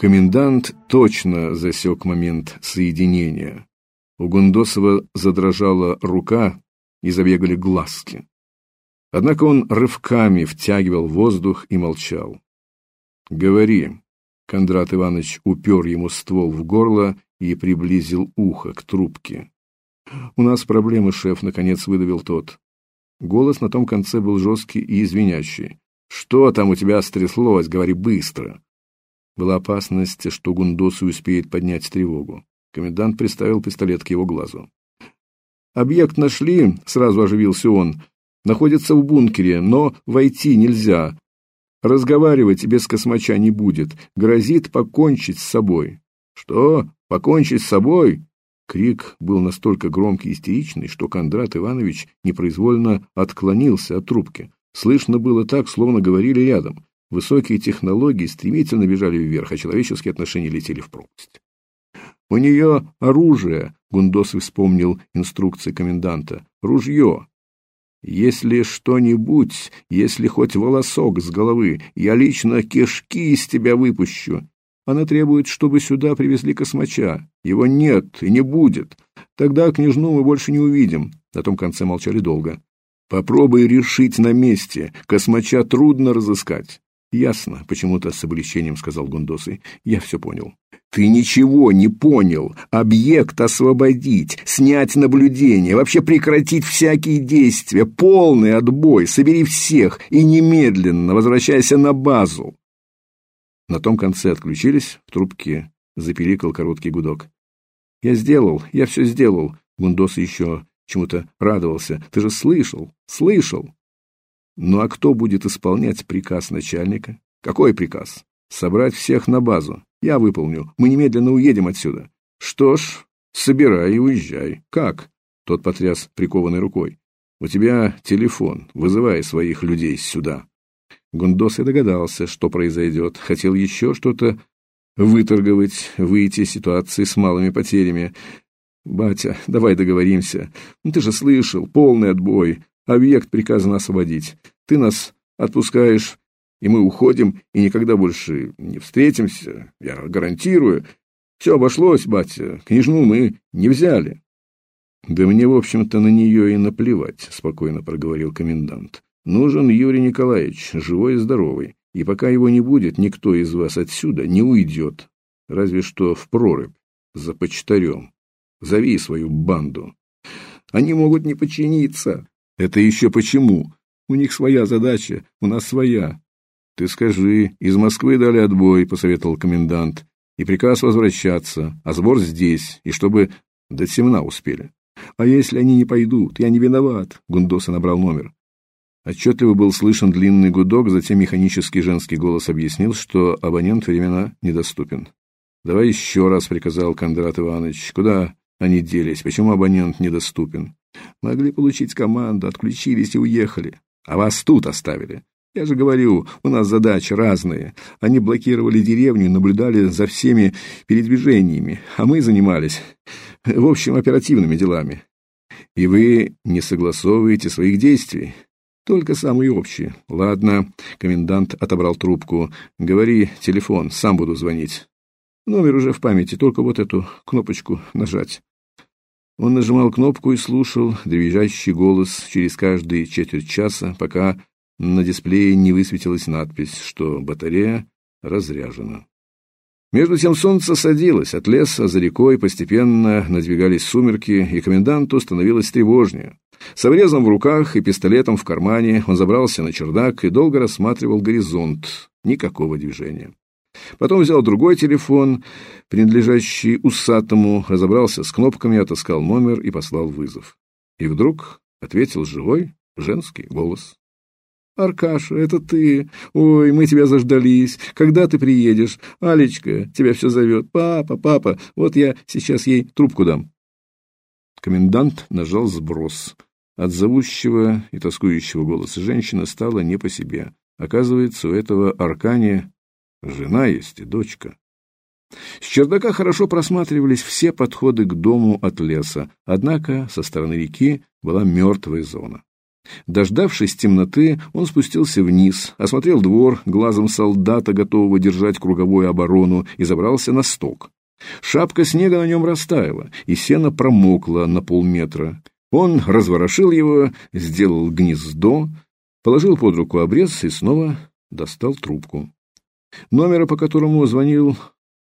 Комендант точно засек момент соединения. У Гундосова задрожала рука и забегали глазки. Однако он рывками втягивал воздух и молчал. «Говори». Кондрат Иванович упер ему ствол в горло и приблизил ухо к трубке. «У нас проблемы, шеф», — наконец выдавил тот. Голос на том конце был жесткий и извиняющий. «Что там у тебя стряслось? Говори быстро!» Была опасность, что Гундосы успеет поднять тревогу. Комендант приставил пистолет к его глазу. «Объект нашли», — сразу оживился он. «Находится в бункере, но войти нельзя. Разговаривать без космача не будет. Грозит покончить с собой». «Что? Покончить с собой?» Крик был настолько громкий и истеричный, что Кондрат Иванович непроизвольно отклонился от трубки. Слышно было так, словно говорили рядом. Высокие технологии стремительно бежали вверх, а человеческие отношения летели в пропасть. «У нее оружие», — Гундос вспомнил инструкции коменданта. «Ружье. Если что-нибудь, если хоть волосок с головы, я лично кишки из тебя выпущу. Она требует, чтобы сюда привезли космача. Его нет и не будет. Тогда княжну мы больше не увидим. На том конце молчали долго. Попробуй решить на месте. Космача трудно разыскать. Ясно, почему-то с облегчением сказал Гундосы. Я все понял. Ты ничего не понял. Объект освободить, снять наблюдение, вообще прекратить всякие действия, полный отбой, собери всех и немедленно возвращайся на базу. На том конце отключились, в трубке запиликал короткий гудок. «Я сделал, я все сделал!» Гундос еще чему-то радовался. «Ты же слышал, слышал!» «Ну а кто будет исполнять приказ начальника?» «Какой приказ?» «Собрать всех на базу. Я выполню. Мы немедленно уедем отсюда». «Что ж, собирай и уезжай. Как?» Тот потряс прикованной рукой. «У тебя телефон. Вызывай своих людей сюда». Гундос и догадался, что произойдет. Хотел еще что-то выторговать, выйти из ситуации с малыми потерями. «Батя, давай договоримся. Ну, ты же слышал, полный отбой. Объект приказано освободить. Ты нас отпускаешь, и мы уходим, и никогда больше не встретимся. Я гарантирую. Все обошлось, батя. Княжну мы не взяли». «Да мне, в общем-то, на нее и наплевать», — спокойно проговорил комендант. Нужен Юрий Николаевич, живой и здоровый, и пока его не будет, никто из вас отсюда не уйдет, разве что в прорубь, за почтарем. Зови свою банду. Они могут не подчиниться. Это еще почему? У них своя задача, у нас своя. Ты скажи, из Москвы дали отбой, посоветовал комендант, и приказ возвращаться, а сбор здесь, и чтобы до темна успели. А если они не пойдут, я не виноват, Гундоса набрал номер. Отчетливо был слышен длинный гудок, затем механический женский голос объяснил, что абонент временно недоступен. «Давай еще раз», — приказал Кондрат Иванович. «Куда они делись? Почему абонент недоступен?» «Могли получить команду, отключились и уехали. А вас тут оставили. Я же говорю, у нас задачи разные. Они блокировали деревню наблюдали за всеми передвижениями, а мы занимались, в общем, оперативными делами. И вы не согласовываете своих действий. Только самые общие. Ладно, комендант отобрал трубку. Говори, телефон, сам буду звонить. Номер уже в памяти, только вот эту кнопочку нажать. Он нажимал кнопку и слушал дребезжащий голос через каждые четверть часа, пока на дисплее не высветилась надпись, что батарея разряжена. Между тем солнце садилось, от леса за рекой постепенно надвигались сумерки, и коменданту становилось тревожнее. С обрезом в руках и пистолетом в кармане он забрался на чердак и долго рассматривал горизонт. Никакого движения. Потом взял другой телефон, принадлежащий усатому, разобрался с кнопками, отыскал номер и послал вызов. И вдруг ответил живой женский голос. «Аркаша, это ты! Ой, мы тебя заждались! Когда ты приедешь? Алечка тебя все зовет! Папа, папа, вот я сейчас ей трубку дам!» Комендант нажал сброс. От зовущего и тоскующего голоса женщины стало не по себе. Оказывается, у этого Аркания жена есть и дочка. С чердака хорошо просматривались все подходы к дому от леса, однако со стороны реки была мертвая зона. Дождавшись темноты, он спустился вниз, осмотрел двор глазом солдата, готового держать круговую оборону, и забрался на сток. Шапка снега на нем растаяла, и сено промокло на полметра. Он разворошил его, сделал гнездо, положил под руку обрез и снова достал трубку. Номера, по которому звонил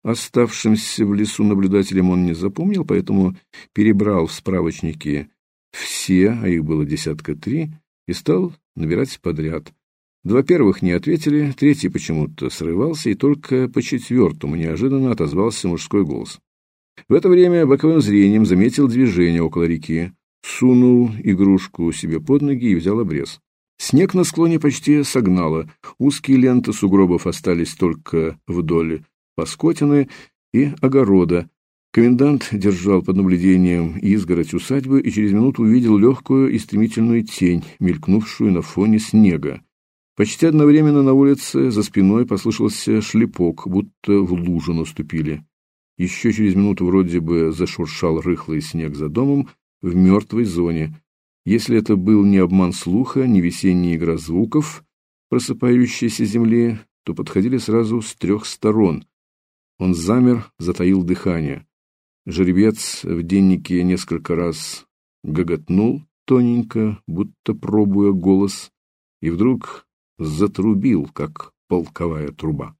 оставшимся в лесу наблюдателям, он не запомнил, поэтому перебрал в справочнике все, а их было десятка три, и стал набирать подряд. Два первых не ответили, третий почему-то срывался, и только по четвертому неожиданно отозвался мужской голос. В это время боковым зрением заметил движение около реки, сунул игрушку себе под ноги и взял обрез. Снег на склоне почти согнало, узкие ленты сугробов остались только вдоль Паскотины и огорода, Комендант держал под наблюдением изгородь усадьбы и через минуту увидел легкую и стремительную тень, мелькнувшую на фоне снега. Почти одновременно на улице за спиной послышался шлепок, будто в лужу наступили. Еще через минуту вроде бы зашуршал рыхлый снег за домом в мертвой зоне. Если это был не обман слуха, не весенняя игра звуков, просыпающейся земли, то подходили сразу с трех сторон. Он замер, затаил дыхание. Жеребец в деннике несколько раз гоготнул тоненько, будто пробуя голос, и вдруг затрубил, как полковая труба.